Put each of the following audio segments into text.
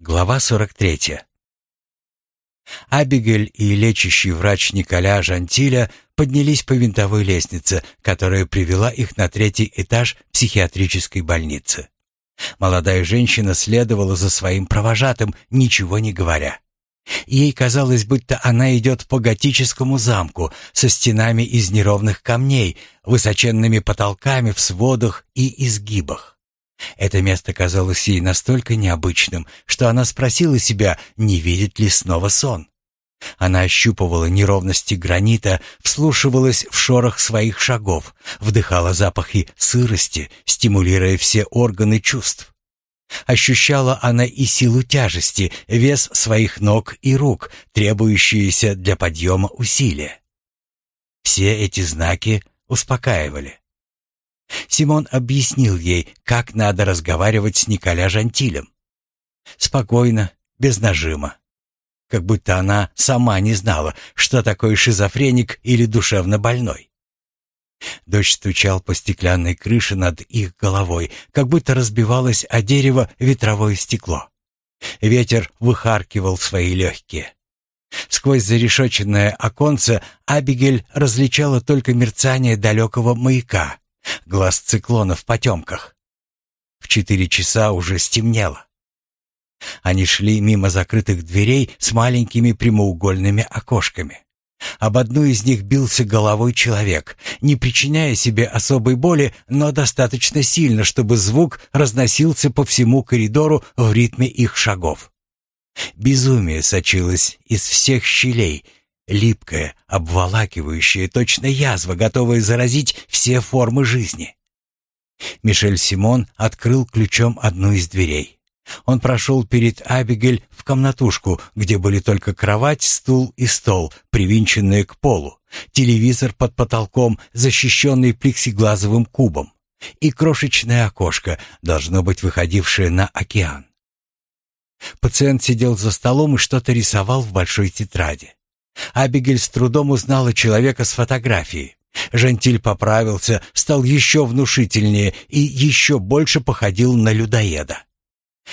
Глава 43. Абигель и лечащий врач Николя Жантиля поднялись по винтовой лестнице, которая привела их на третий этаж психиатрической больницы. Молодая женщина следовала за своим провожатым, ничего не говоря. Ей казалось, будто она идет по готическому замку со стенами из неровных камней, высоченными потолками в сводах и изгибах. Это место казалось ей настолько необычным, что она спросила себя, не видит ли снова сон. Она ощупывала неровности гранита, вслушивалась в шорох своих шагов, вдыхала запахи сырости, стимулируя все органы чувств. Ощущала она и силу тяжести, вес своих ног и рук, требующиеся для подъема усилия. Все эти знаки успокаивали. Симон объяснил ей, как надо разговаривать с Николя Жантилем. Спокойно, без нажима. Как будто она сама не знала, что такое шизофреник или душевно больной. Дождь стучал по стеклянной крыше над их головой, как будто разбивалось о дерево ветровое стекло. Ветер выхаркивал свои легкие. Сквозь зарешоченное оконце Абигель различала только мерцание далекого маяка, глаз циклона в потемках. В четыре часа уже стемнело. Они шли мимо закрытых дверей с маленькими прямоугольными окошками. Об одну из них бился головой человек, не причиняя себе особой боли, но достаточно сильно, чтобы звук разносился по всему коридору в ритме их шагов. Безумие сочилось из всех щелей, липкая, обволакивающая, точно язва, готовая заразить все формы жизни. Мишель Симон открыл ключом одну из дверей. Он прошел перед Абигель в комнатушку, где были только кровать, стул и стол, привинченные к полу, телевизор под потолком, защищенный плексиглазовым кубом, и крошечное окошко, должно быть выходившее на океан. Пациент сидел за столом и что-то рисовал в большой тетради. Абигель с трудом узнала человека с фотографии. Жентиль поправился, стал еще внушительнее и еще больше походил на людоеда.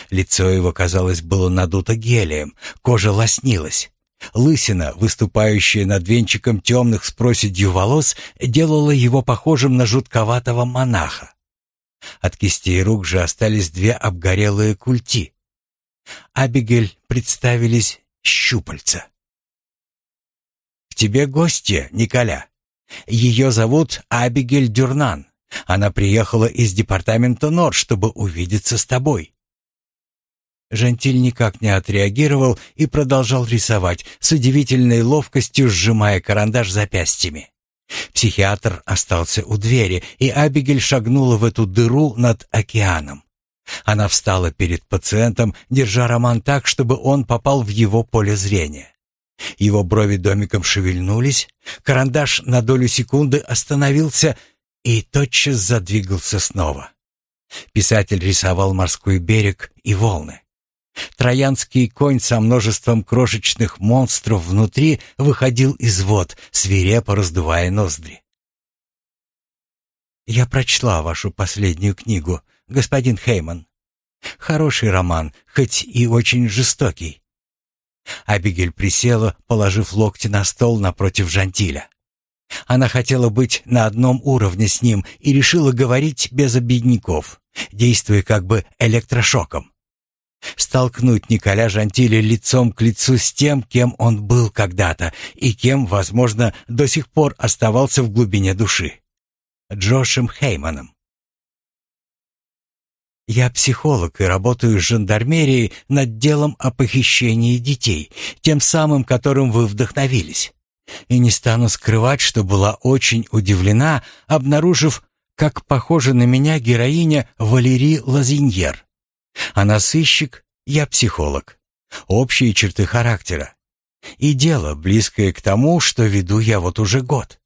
Лицо его, казалось, было надуто гелием, кожа лоснилась. Лысина, выступающая над венчиком темных с проседью волос, делала его похожим на жутковатого монаха. От кистей рук же остались две обгорелые культи. Абигель представились щупальца тебе гостья, Николя. Ее зовут Абигель Дюрнан. Она приехала из департамента Нор, чтобы увидеться с тобой». Жантиль никак не отреагировал и продолжал рисовать, с удивительной ловкостью сжимая карандаш запястьями. Психиатр остался у двери, и Абигель шагнула в эту дыру над океаном. Она встала перед пациентом, держа роман так, чтобы он попал в его поле зрения. Его брови домиком шевельнулись, карандаш на долю секунды остановился и тотчас задвигался снова. Писатель рисовал морской берег и волны. Троянский конь со множеством крошечных монстров внутри выходил из вод, свирепо раздувая ноздри. «Я прочла вашу последнюю книгу, господин Хейман. Хороший роман, хоть и очень жестокий. Абигель присела, положив локти на стол напротив Жантиля. Она хотела быть на одном уровне с ним и решила говорить без обидников, действуя как бы электрошоком. Столкнуть Николя Жантиля лицом к лицу с тем, кем он был когда-то и кем, возможно, до сих пор оставался в глубине души. Джошем Хейманом. Я психолог и работаю с жандармерией над делом о похищении детей, тем самым, которым вы вдохновились. И не стану скрывать, что была очень удивлена, обнаружив, как похожа на меня героиня Валерий Лазиньер. Она сыщик, я психолог. Общие черты характера. И дело, близкое к тому, что веду я вот уже год.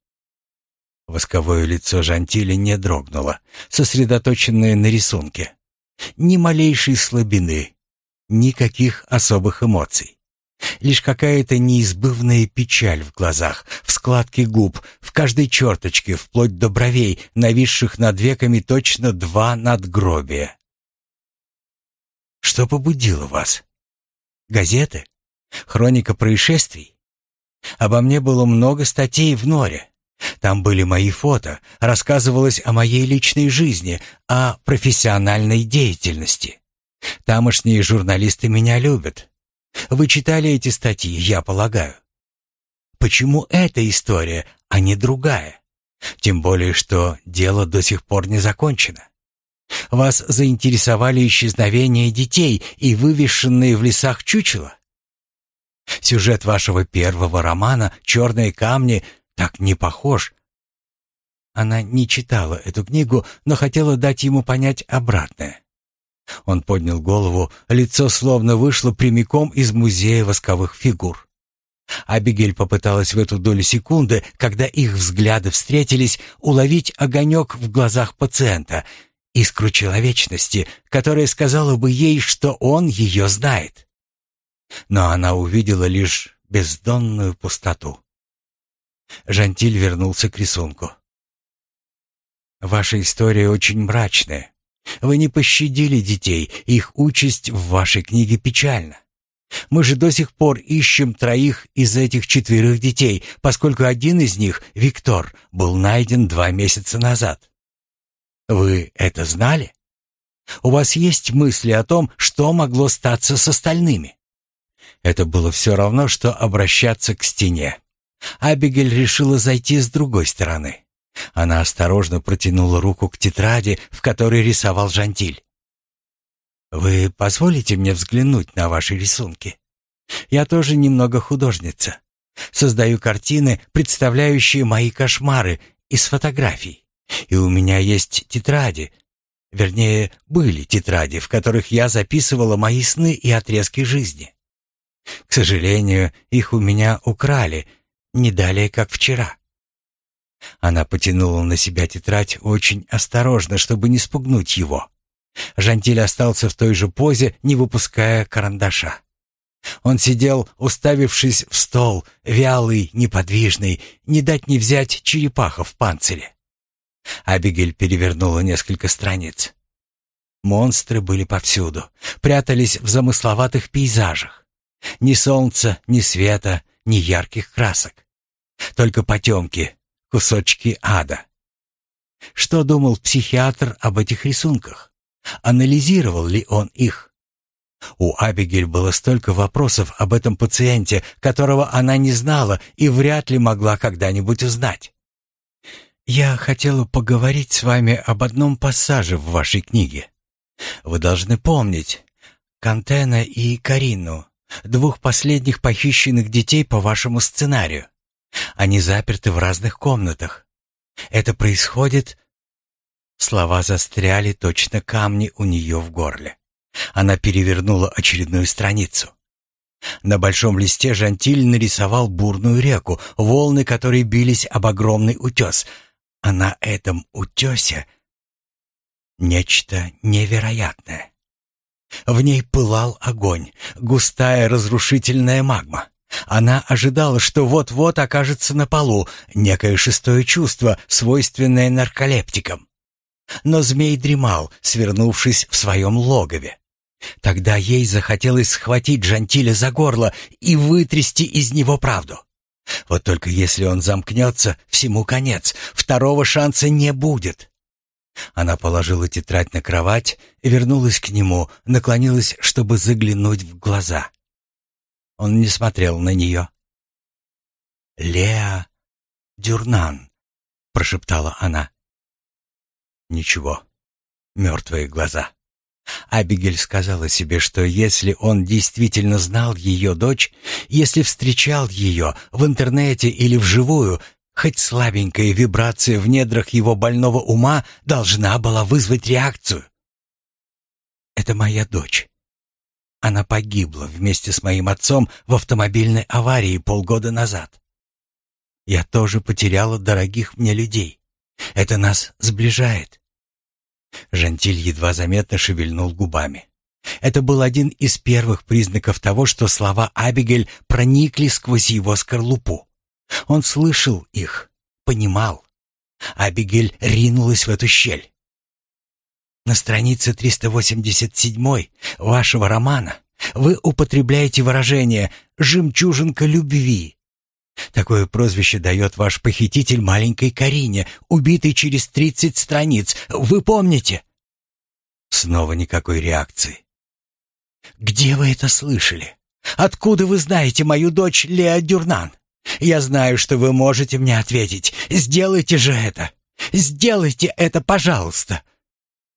Восковое лицо Жантиля не дрогнуло, сосредоточенное на рисунке. Ни малейшей слабины, никаких особых эмоций. Лишь какая-то неизбывная печаль в глазах, в складке губ, в каждой черточке, вплоть до бровей, нависших над веками точно два надгробия. Что побудило вас? Газеты? Хроника происшествий? Обо мне было много статей в Норе. Там были мои фото, рассказывалось о моей личной жизни, о профессиональной деятельности. Тамошние журналисты меня любят. Вы читали эти статьи, я полагаю. Почему эта история, а не другая? Тем более, что дело до сих пор не закончено. Вас заинтересовали исчезновения детей и вывешенные в лесах чучела? Сюжет вашего первого романа «Черные камни» так не похож. Она не читала эту книгу, но хотела дать ему понять обратное. Он поднял голову, лицо словно вышло прямиком из музея восковых фигур. Абигель попыталась в эту долю секунды, когда их взгляды встретились, уловить огонек в глазах пациента, искру человечности, которая сказала бы ей, что он ее знает. Но она увидела лишь бездонную пустоту. Жантиль вернулся к рисунку. «Ваша история очень мрачная. Вы не пощадили детей, их участь в вашей книге печальна. Мы же до сих пор ищем троих из этих четверых детей, поскольку один из них, Виктор, был найден два месяца назад. Вы это знали? У вас есть мысли о том, что могло статься с остальными? Это было все равно, что обращаться к стене. Абигель решила зайти с другой стороны. Она осторожно протянула руку к тетради, в которой рисовал Жантиль. «Вы позволите мне взглянуть на ваши рисунки? Я тоже немного художница. Создаю картины, представляющие мои кошмары из фотографий. И у меня есть тетради, вернее, были тетради, в которых я записывала мои сны и отрезки жизни. К сожалению, их у меня украли, не далее, как вчера. Она потянула на себя тетрадь очень осторожно, чтобы не спугнуть его. Жантиль остался в той же позе, не выпуская карандаша. Он сидел, уставившись в стол, вялый, неподвижный, не дать не взять черепаха в панцире. Абигель перевернула несколько страниц. Монстры были повсюду, прятались в замысловатых пейзажах. Ни солнца, ни света, ни ярких красок. Только потемки, кусочки ада. Что думал психиатр об этих рисунках? Анализировал ли он их? У Абигель было столько вопросов об этом пациенте, которого она не знала и вряд ли могла когда-нибудь узнать. «Я хотела поговорить с вами об одном пассаже в вашей книге. Вы должны помнить Кантена и Карину, двух последних похищенных детей по вашему сценарию. Они заперты в разных комнатах. Это происходит Слова застряли точно камни у нее в горле. Она перевернула очередную страницу. На большом листе Жантиль нарисовал бурную реку, волны которой бились об огромный утес. А на этом утесе нечто невероятное. В ней пылал огонь, густая разрушительная магма. Она ожидала, что вот-вот окажется на полу некое шестое чувство, свойственное нарколептикам. Но змей дремал, свернувшись в своем логове. Тогда ей захотелось схватить Джантиля за горло и вытрясти из него правду. Вот только если он замкнется, всему конец, второго шанса не будет. Она положила тетрадь на кровать, вернулась к нему, наклонилась, чтобы заглянуть в глаза. Он не смотрел на нее. «Леа Дюрнан», — прошептала она. Ничего. Мертвые глаза. Абигель сказала себе, что если он действительно знал ее дочь, если встречал ее в интернете или вживую, хоть слабенькая вибрация в недрах его больного ума должна была вызвать реакцию. «Это моя дочь. Она погибла вместе с моим отцом в автомобильной аварии полгода назад. Я тоже потеряла дорогих мне людей. Это нас сближает. Жантиль едва заметно шевельнул губами. Это был один из первых признаков того, что слова Абигель проникли сквозь его скорлупу. Он слышал их, понимал. Абигель ринулась в эту щель. На странице 387 вашего романа Вы употребляете выражение «жемчужинка любви». Такое прозвище дает ваш похититель маленькой Карине, убитой через тридцать страниц. Вы помните?» Снова никакой реакции. «Где вы это слышали? Откуда вы знаете мою дочь Леа Дюрнан? Я знаю, что вы можете мне ответить. Сделайте же это! Сделайте это, пожалуйста!»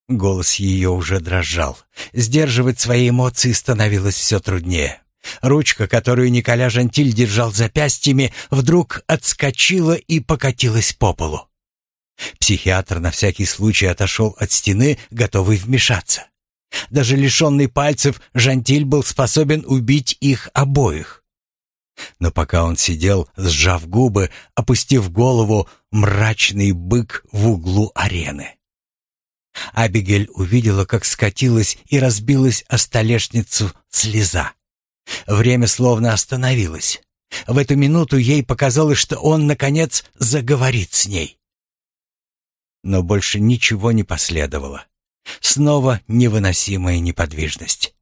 Голос ее уже дрожал. Сдерживать свои эмоции становилось все труднее. Ручка, которую Николя Жантиль держал запястьями, вдруг отскочила и покатилась по полу. Психиатр на всякий случай отошел от стены, готовый вмешаться. Даже лишенный пальцев, Жантиль был способен убить их обоих. Но пока он сидел, сжав губы, опустив голову, мрачный бык в углу арены. Абигель увидела, как скатилась и разбилась о столешницу слеза. Время словно остановилось. В эту минуту ей показалось, что он, наконец, заговорит с ней. Но больше ничего не последовало. Снова невыносимая неподвижность.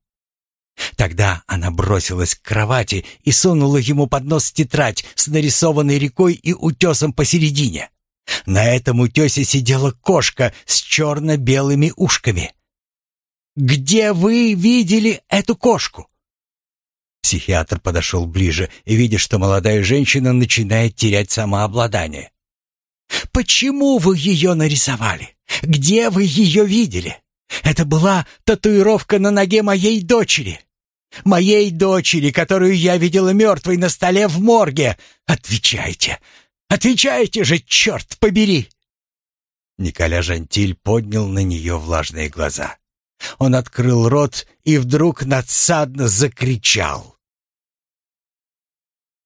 Тогда она бросилась к кровати и сунула ему под нос тетрадь с нарисованной рекой и утесом посередине. На этом утесе сидела кошка с черно-белыми ушками. «Где вы видели эту кошку?» Психиатр подошел ближе видя, что молодая женщина начинает терять самообладание. «Почему вы ее нарисовали? Где вы ее видели? Это была татуировка на ноге моей дочери. Моей дочери, которую я видела мертвой на столе в морге. Отвечайте! Отвечайте же, черт побери!» Николя Жантиль поднял на нее влажные глаза. Он открыл рот и вдруг надсадно закричал.